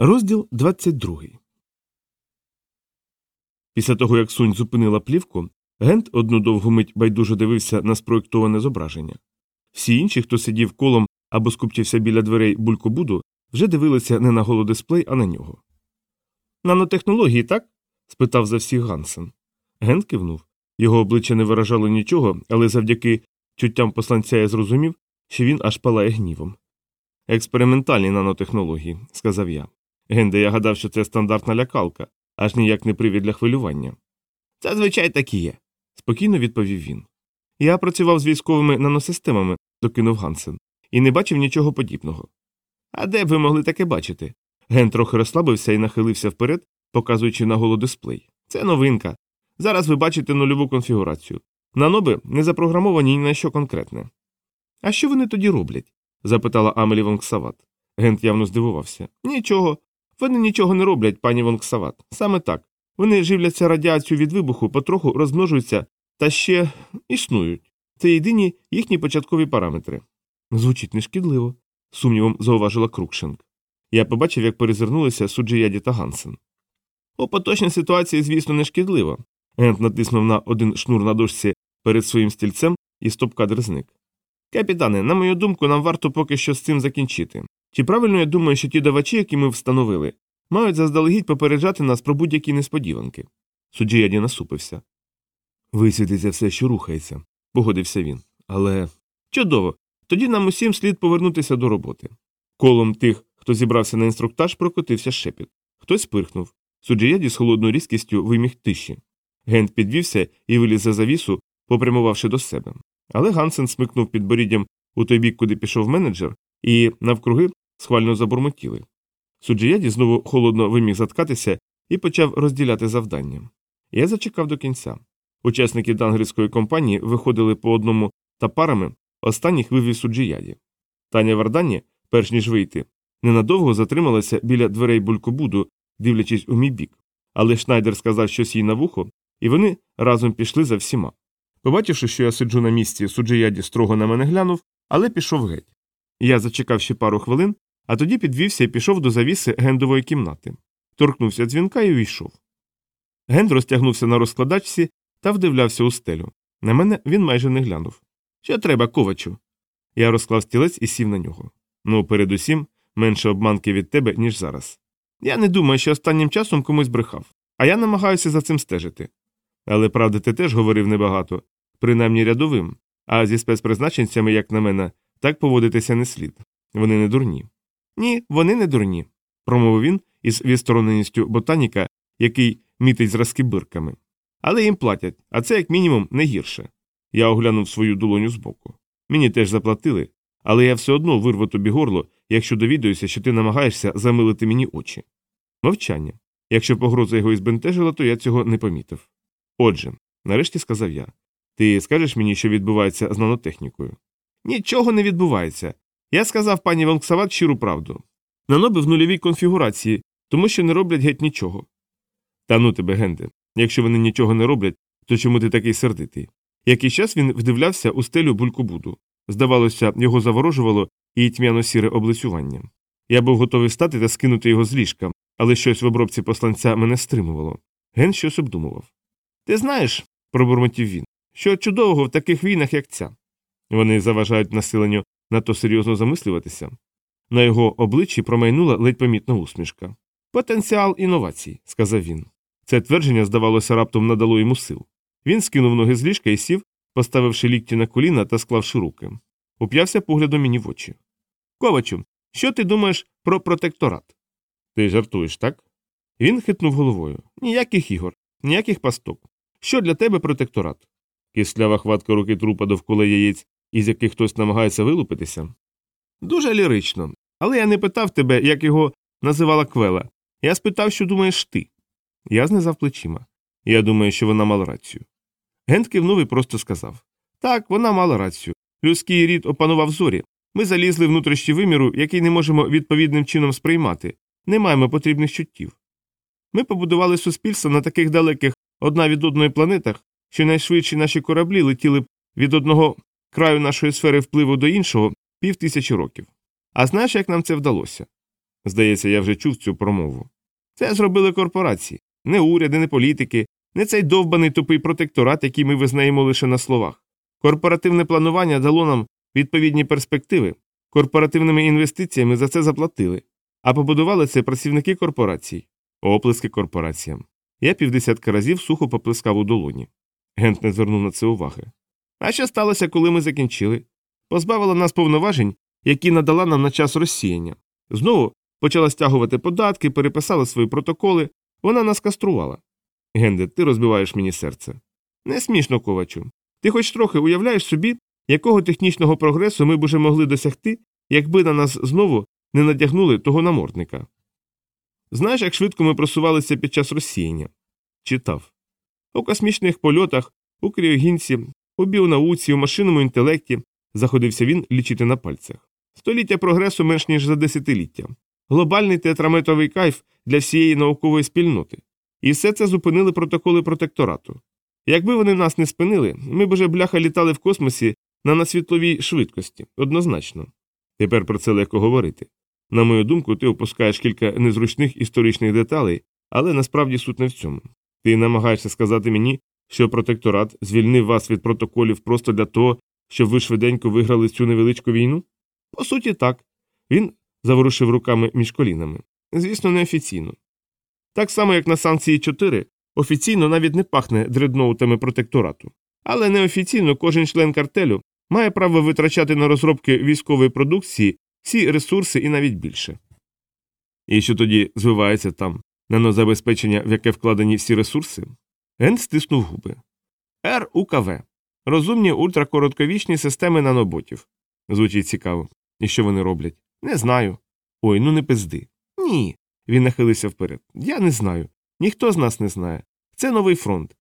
Розділ 22 Після того, як сунь зупинила плівку, Гент одну довгу мить байдуже дивився на спроєктоване зображення. Всі інші, хто сидів колом або скупчився біля дверей булькобуду, вже дивилися не на голодисплей, а на нього. Нанотехнології, так? спитав за всіх Гансен. Гент кивнув. Його обличчя не виражало нічого, але завдяки чуттям посланця я зрозумів, що він аж палає гнівом. Експериментальні нанотехнології, сказав я. Генде, я гадав, що це стандартна лякалка, аж ніяк не привід для хвилювання. Зазвичай так і є, спокійно відповів він. Я працював з військовими наносистемами, докинув Гансен, і не бачив нічого подібного. А де б ви могли таке бачити? Ген трохи розслабився і нахилився вперед, показуючи на голодисплей. Це новинка. Зараз ви бачите нульову конфігурацію. Наноби не запрограмовані ні на що конкретне. А що вони тоді роблять? запитала Амелі Вонгсават. Гент явно здивувався. Нічого. Вони нічого не роблять, пані Вонгсават. Саме так. Вони живляться радіацією від вибуху, потроху розмножуються та ще існують. Це єдині їхні початкові параметри. Звучить нешкідливо, сумнівом зауважила Крукшинг. Я побачив, як перезирнулися Суджияді та Гансен. У поточній ситуації, звісно, нешкідливо. Гент натиснув на один шнур на дошці перед своїм стільцем і стоп-кадр зник. Капітане, на мою думку, нам варто поки що з цим закінчити. Чи правильно я думаю, що ті давачі, які ми встановили, мають заздалегідь попереджати нас про будь-які несподіванки? Суджияді насупився. Висвітиться все, що рухається, погодився він. Але чудово. Тоді нам усім слід повернутися до роботи. Колом тих, хто зібрався на інструктаж, прокотився шепіт. Хтось пирхнув. Суджияді з холодною різкістю виміг тиші. Гент підвівся і виліз за завісу, попрямувавши до себе. Але Гансен смикнув підборіддям у той бік, куди пішов менеджер, і навкруги схвально забурмотіли. Суджияді знову холодно виміг заткатися і почав розділяти завдання. Я зачекав до кінця. Учасники дангерської компанії виходили по одному та парами, останніх вивів суджияді. Таня Вардані, перш ніж вийти, ненадовго затрималася біля дверей булькобуду, дивлячись у мій бік. Але Шнайдер сказав щось їй на вухо, і вони разом пішли за всіма. Побачивши, що я сиджу на місці, суджияді строго на мене глянув, але пішов геть. Я зачекав ще пару хвилин, а тоді підвівся і пішов до завіси гендової кімнати. Торкнувся дзвінка і увійшов. Генд розтягнувся на розкладачці та вдивлявся у стелю. На мене він майже не глянув. Що треба, ковачу? Я розклав стілець і сів на нього. Ну, передусім, менше обманки від тебе, ніж зараз. Я не думаю, що останнім часом комусь брехав, а я намагаюся за цим стежити. Але правди ти теж говорив небагато, принаймні рядовим, а зі спецпризначенцями, як на мене, так поводитися не слід. Вони не дурні. Ні, вони не дурні, промовив він із відстороненістю ботаніка, який мітить зразки бирками. Але їм платять, а це, як мінімум, не гірше. Я оглянув свою долоню збоку. Мені теж заплатили, але я все одно вирву тобі горло, якщо довідуюся, що ти намагаєшся замилити мені очі. Мовчання. Якщо погроза його і збентежила, то я цього не помітив. Отже, нарешті сказав я, ти скажеш мені, що відбувається з нанотехнікою? Нічого не відбувається. Я сказав пані Вонксават щиру правду. Наноби в нульовій конфігурації, тому що не роблять геть нічого. Та ну тебе, Генде, якщо вони нічого не роблять, то чому ти такий сердитий? Який час він вдивлявся у стелю булькобуду. Здавалося, його заворожувало і тьмяно сіре облицювання. Я був готовий стати та скинути його з ліжка, але щось в обробці посланця мене стримувало. Ген щось обдумував. Ти знаєш, пробурмотів він, що чудового в таких війнах, як ця. Вони заважають населенню надто серйозно замислюватися. На його обличчі промайнула ледь помітна усмішка. Потенціал інновацій, сказав він. Це твердження, здавалося, раптом надало йому сил. Він скинув ноги з ліжка і сів, поставивши лікті на коліна та склавши руки. Уп'явся поглядом мені в очі. Ковачу, що ти думаєш про протекторат? Ти жартуєш, так? Він хитнув головою. Ніяких ігор, ніяких пасток. Що для тебе протекторат? Кислява хватка руки трупа довкола яєць, із яких хтось намагається вилупитися. Дуже лірично. Але я не питав тебе, як його називала Квела. Я спитав, що думаєш ти. Я знизав плечима. Я думаю, що вона мала рацію. Гент кивнув і просто сказав так, вона мала рацію. Людський рід опанував зорі. Ми залізли внутрішній виміру, який не можемо відповідним чином сприймати, не маємо потрібних чуттів. Ми побудували суспільство на таких далеких одна від одної планетах, що найшвидші наші кораблі летіли б від одного краю нашої сфери впливу до іншого пів тисячі років. А знаєш, як нам це вдалося? Здається, я вже чув цю промову. Це зробили корпорації, не уряди, не політики, не цей довбаний тупий протекторат, який ми визнаємо лише на словах. Корпоративне планування дало нам відповідні перспективи, корпоративними інвестиціями за це заплатили, а побудували це працівники корпорацій, оплески корпораціям. Я півдесятка разів сухо поплескав у долоні. Гент не звернув на це уваги. А що сталося, коли ми закінчили? Позбавила нас повноважень, які надала нам на час розсіяння. Знову почала стягувати податки, переписала свої протоколи, вона нас каструвала. Генде, ти розбиваєш мені серце. Не смішно, ковачу. Ти хоч трохи уявляєш собі, якого технічного прогресу ми б уже могли досягти, якби на нас знову не надягнули того намордника. Знаєш, як швидко ми просувалися під час розсіяння? Читав. У космічних польотах, у кріогінці, у біонауці, у машинному інтелекті заходився він лічити на пальцях. Століття прогресу менш ніж за десятиліття. Глобальний театраметовий кайф для всієї наукової спільноти. І все це зупинили протоколи протекторату. Якби вони нас не спинили, ми б уже бляха літали в космосі на насвітловій швидкості, однозначно. Тепер про це легко говорити. На мою думку, ти опускаєш кілька незручних історичних деталей, але насправді суть не в цьому. Ти намагаєшся сказати мені, що протекторат звільнив вас від протоколів просто для того, щоб ви швиденько виграли цю невеличку війну? По суті, так. Він заворушив руками між колінами. Звісно, неофіційно. Так само, як на санкції 4, офіційно навіть не пахне дредноутами протекторату. Але неофіційно кожен член картелю має право витрачати на розробки військової продукції всі ресурси і навіть більше. І що тоді звивається там нанозабезпечення, в яке вкладені всі ресурси? Ген стиснув губи. РУКВ. Розумні ультракоротковічні системи наноботів. Звучить цікаво. І що вони роблять? Не знаю. Ой, ну не пизди. Ні. Він нахилився вперед. Я не знаю. Ніхто з нас не знає. Це новий фронт.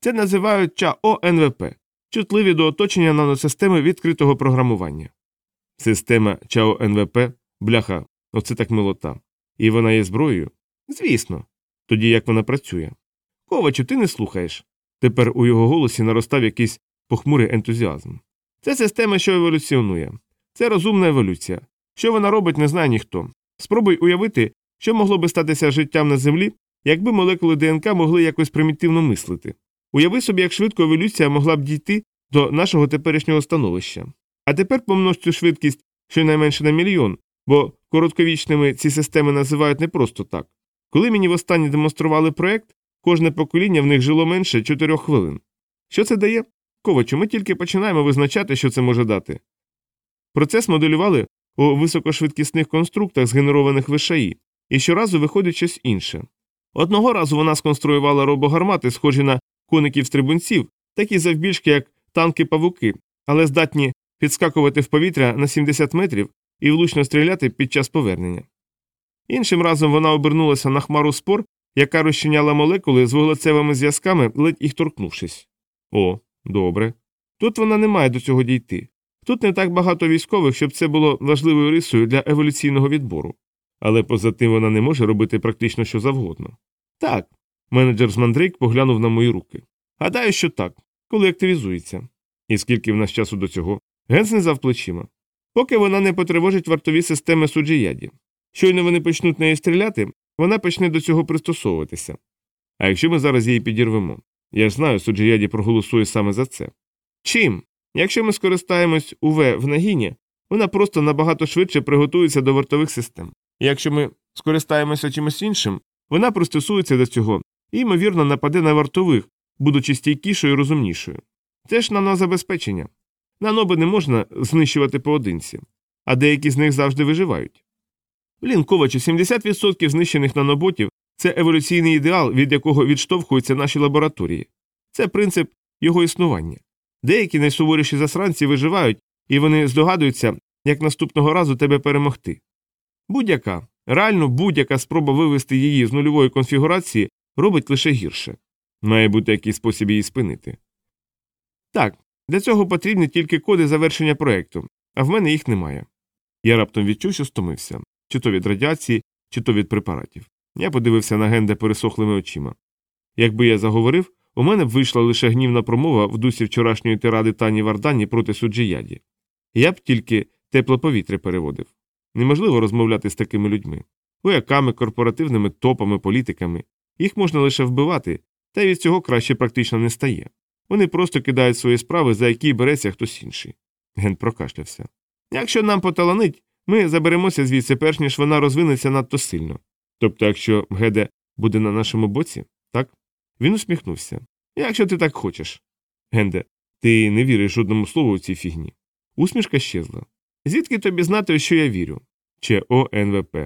Це називають ЧАО НВП, чутливі до оточення наносистеми відкритого програмування. Система ЧАО НВП, бляха, оце так милота. І вона є зброєю? Звісно. Тоді як вона працює. Ковачу, ти не слухаєш. Тепер у його голосі наростав якийсь похмурий ентузіазм. Це система, що еволюціонує. Це розумна еволюція. Що вона робить, не знає ніхто. Спробуй уявити, що могло би статися життям на землі, якби молекули ДНК могли якось примітивно мислити. Уяви собі, як швидко еволюція могла б дійти до нашого теперішнього становища. А тепер помнож цю швидкість щонайменше на мільйон, бо коротковічними ці системи називають не просто так. Коли мені востаннє демонстрували проект, кожне покоління в них жило менше чотирьох хвилин. Що це дає? Ковачу, ми тільки починаємо визначати, що це може дати. Процес моделювали у високошвидкісних конструктах, згенерованих в ШАІ, і щоразу виходить щось інше. Одного разу вона сконструювала робогармати, схожі на коників стрибунців, такі завбільшки, як танки павуки, але здатні підскакувати в повітря на 70 метрів і влучно стріляти під час повернення. Іншим разом вона обернулася на хмару спор, яка розчиняла молекули з вуглецевими зв'язками, ледь їх торкнувшись. О, добре. Тут вона не має до цього дійти. Тут не так багато військових, щоб це було важливою рисою для еволюційного відбору. Але поза тим вона не може робити практично що завгодно. Так. Менеджер з мандрейк поглянув на мої руки. Гадаю, що так, коли активізується. І скільки в нас часу до цього? Ген знизав плечима. Поки вона не потривожить вартові системи суджіяді. Щойно вони почнуть нею стріляти, вона почне до цього пристосовуватися. А якщо ми зараз її підірвемо? Я ж знаю, суджіяді проголосує саме за це. Чим? Якщо ми скористаємось УВ в нагіні, вона просто набагато швидше приготується до вартових систем. Якщо ми скористаємося чимось іншим, вона пристосується до цього і, ймовірно, нападе на вартових, будучи стійкішою і розумнішою. Це ж нанозабезпечення. Наноби не можна знищувати поодинці, а деякі з них завжди виживають. Блін, ковачу, 70% знищених наноботів це еволюційний ідеал, від якого відштовхуються наші лабораторії. Це принцип його існування. Деякі найсуворіші засранці виживають, і вони здогадуються, як наступного разу тебе перемогти. Будь-яка, реально будь-яка спроба вивести її з нульової конфігурації робить лише гірше. Має бути якийсь спосіб її спинити. Так, для цього потрібні тільки коди завершення проєкту, а в мене їх немає. Я раптом відчув, що стомився чи то від радіації, чи то від препаратів. Я подивився на Генда пересохлими очима. Якби я заговорив, у мене б вийшла лише гнівна промова в дусі вчорашньої тиради Тані Вардані проти суджіяді. Я б тільки тепле повітря переводив. Неможливо розмовляти з такими людьми. Вояками, корпоративними топами, політиками. Їх можна лише вбивати, та й від цього краще практично не стає. Вони просто кидають свої справи, за які береться хтось інший. Ген прокашлявся. Якщо нам поталанить, ми заберемося звідси, перш ніж вона розвинеться надто сильно. Тобто, якщо Геде буде на нашому боці, так? Він усміхнувся. Якщо ти так хочеш. Генде, ти не віриш жодному слову у цій фігні. Усмішка щезла. Звідки тобі знати, що я вірю? ЧОНВП,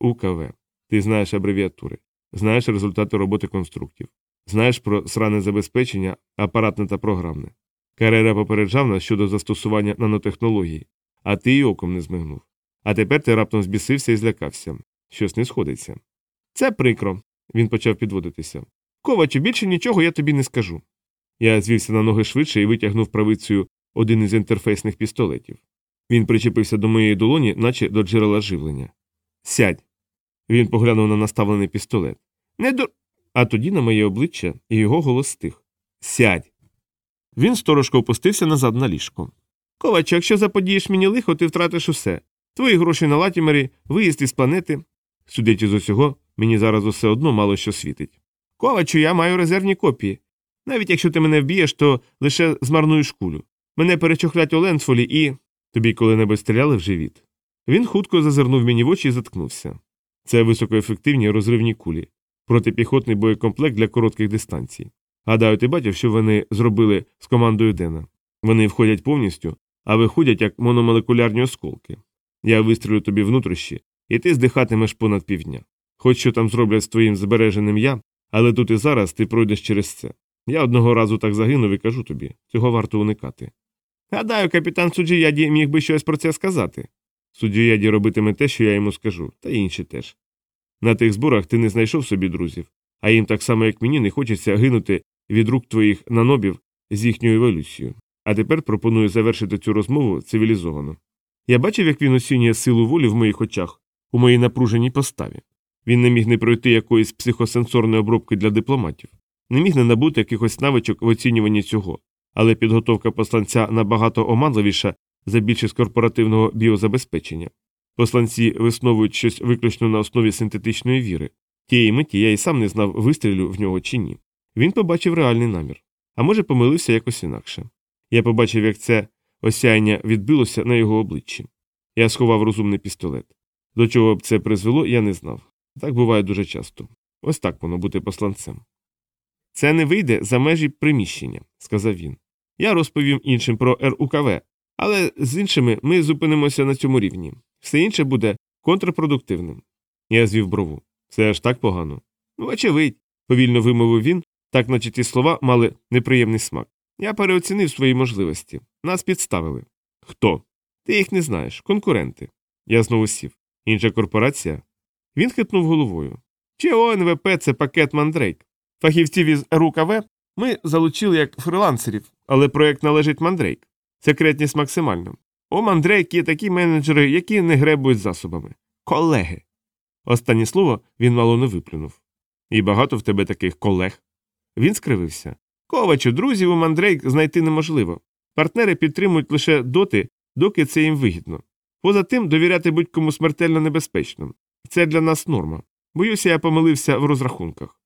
РУКВ. Ти знаєш абревіатури, знаєш результати роботи конструктів, знаєш про сране забезпечення, апаратне та програмне. Карера попереджав нас щодо застосування нанотехнології, а ти й оком не змигнув. А тепер ти раптом збісився і злякався. Щось не сходиться. Це прикро, він почав підводитися. Ковачу, більше нічого я тобі не скажу. Я звівся на ноги швидше і витягнув правицею один із інтерфейсних пістолетів. Він причепився до моєї долоні, наче до джерела живлення. Сядь. Він поглянув на наставлений пістолет. Не до. А тоді на моє обличчя і його голос стих. Сядь. Він сторожко опустився назад на ліжко. Ковач, якщо заподієш мені лихо, ти втратиш усе. Твої гроші на латімері, виїзд із планети. Судячи з усього, мені зараз усе одно мало що світить. Ковачу, я маю резервні копії. Навіть якщо ти мене вб'єш, то лише змарнуєш кулю. Мене перечохлять у Ленсфолі і. Тобі коли-небудь стріляли в живіт. Він хутко зазирнув мені в очі і заткнувся. Це високоефективні розривні кулі, протипіхотний боєкомплект для коротких дистанцій. Гадаю, ти бачив, що вони зробили з командою Дена. Вони входять повністю, а виходять як мономолекулярні осколки. Я вистрілю тобі внутрішні, і ти здихатимеш понад півдня. Хоч що там зроблять з твоїм збереженим я, але тут і зараз ти пройдеш через це. Я одного разу так загинув і кажу тобі, цього варто уникати. Гадаю, капітан Суджіяді міг би щось про це сказати. Суддіяді робитиме те, що я йому скажу, та інші теж. На тих зборах ти не знайшов собі друзів, а їм так само, як мені, не хочеться гинути від рук твоїх нанобів з їхньою еволюцією. А тепер пропоную завершити цю розмову цивілізовано. Я бачив, як він оцінює силу волі в моїх очах, у моїй напруженій поставі. Він не міг не пройти якоїсь психосенсорної обробки для дипломатів, не міг не набути якихось навичок в оцінюванні цього, але підготовка посланця набагато оманливіша за більшість корпоративного біозабезпечення. Посланці висновують щось виключно на основі синтетичної віри. Тієї миті я й сам не знав, вистрілю в нього чи ні. Він побачив реальний намір. А може, помилився якось інакше. Я побачив, як це осяяння відбилося на його обличчі. Я сховав розумний пістолет. До чого б це призвело, я не знав. Так буває дуже часто. Ось так воно бути посланцем. Це не вийде за межі приміщення, сказав він. Я розповім іншим про РУКВ, але з іншими ми зупинимося на цьому рівні. Все інше буде контрпродуктивним. Я звів брову. Це аж так погано. Ну, очевидь, повільно вимовив він, так наче ті слова мали неприємний смак. Я переоцінив свої можливості. Нас підставили. Хто? Ти їх не знаєш, конкуренти. Я знову сів. Інша корпорація. Він хитнув головою. Чи ОНВП це пакет Мандрейк. Фахівців із РУКВ ми залучили як фрилансерів, але проект належить Мандрейк. Секретність максимальна. У Мандрейк є такі менеджери, які не гребують засобами. Колеги. Останнє слово він мало не виплюнув. І багато в тебе таких колег. Він скривився. Ковачу, друзів у Мандрейк знайти неможливо. Партнери підтримують лише доти, доки це їм вигідно. Поза тим, довіряти будь-кому смертельно небезпечно. Це для нас норма. Боюся, я помилився в розрахунках.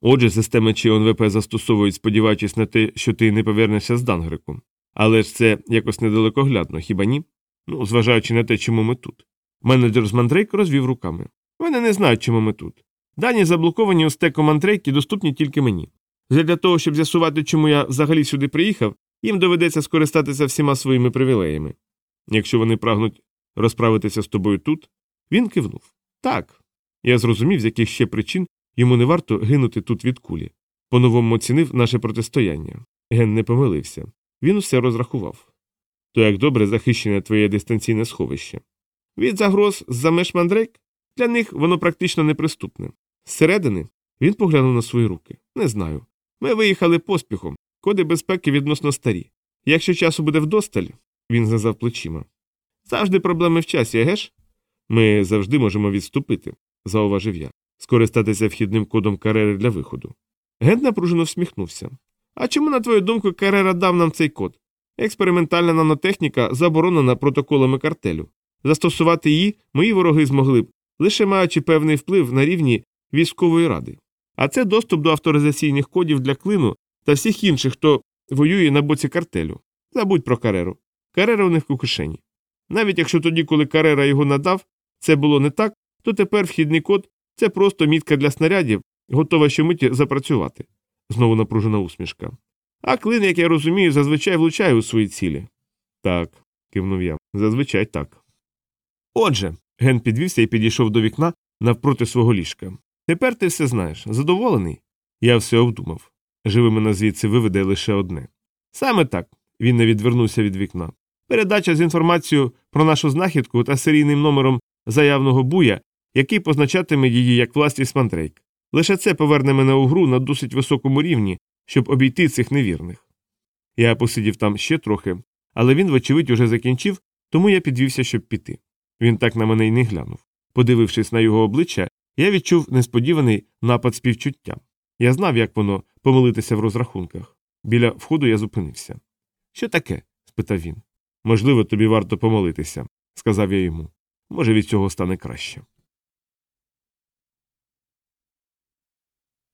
Отже, системи чи ОНВП застосовують, сподіваючись на те, що ти не повернешся з Дангрику. Але ж це якось недалекоглядно, хіба ні? Ну, зважаючи на те, чому ми тут. Менеджер з Мандрейк розвів руками. Вони не знають, чому ми тут. Дані заблоковані у стеку Мандрейки доступні тільки мені. Для того, щоб з'ясувати, чому я взагалі сюди приїхав, їм доведеться скористатися всіма своїми привілеями. Якщо вони прагнуть розправитися з тобою тут, він кивнув. Так. Я зрозумів, з яких ще причин йому не варто гинути тут від кулі. По-новому оцінив наше протистояння. Ген не помилився. Він усе розрахував. То як добре захищене твоє дистанційне сховище. Від загроз з-за меж мандрейк для них воно практично неприступне. Зсередини він поглянув на свої руки. Не знаю. Ми виїхали поспіхом, коди безпеки відносно старі. Якщо часу буде вдосталь, він знизав плечима. Завжди проблеми в часі, егеш? Ми завжди можемо відступити, зауважив я, скористатися вхідним кодом карери для виходу. Ген напружено всміхнувся. А чому, на твою думку, Карера дав нам цей код? Експериментальна нанотехніка заборонена протоколами картелю. Застосувати її мої вороги змогли б, лише маючи певний вплив на рівні військової ради. А це доступ до авторизаційних кодів для клину та всіх інших, хто воює на боці картелю. Забудь про Кареру. Карера у них у кишені. Навіть якщо тоді, коли Карера його надав, це було не так, то тепер вхідний код це просто мітка для снарядів, готова щомиті запрацювати. Знову напружена усмішка. А клин, як я розумію, зазвичай влучає у свої цілі. Так, кивнув я. Зазвичай так. Отже, Ген підвівся і підійшов до вікна навпроти свого ліжка. Тепер ти все знаєш. Задоволений? Я все обдумав. Живи мене звідси виведе лише одне. Саме так. Він не відвернувся від вікна. Передача з інформацією про нашу знахідку та серійним номером заявного буя, який позначатиме її як власність мандрейк. Лише це поверне мене у гру на досить високому рівні, щоб обійти цих невірних. Я посидів там ще трохи, але він, вочевидь, уже закінчив, тому я підвівся, щоб піти. Він так на мене й не глянув. Подивившись на його обличчя, я відчув несподіваний напад співчуття. Я знав, як воно помилитися в розрахунках. Біля входу я зупинився. Що таке? спитав він. Можливо, тобі варто помолитися, сказав я йому. Може, від цього стане краще.